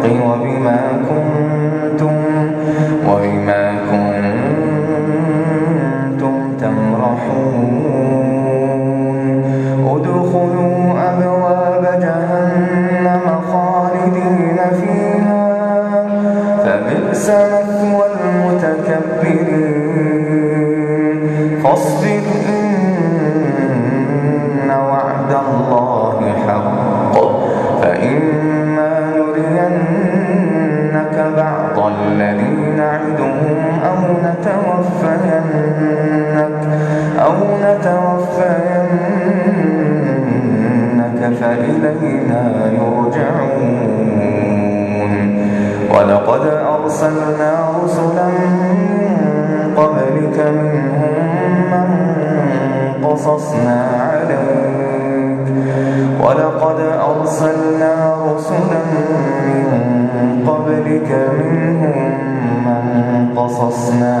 الحق نتوفينك أو نتوفينك فإلينا يرجعون. ولقد أرسلنا رسلا من قبلك منهم من قصصنا عليك. ولقد أرسلنا رسلا من قبلك منهم من قصصنا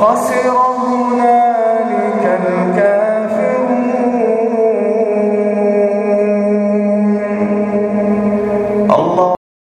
خسر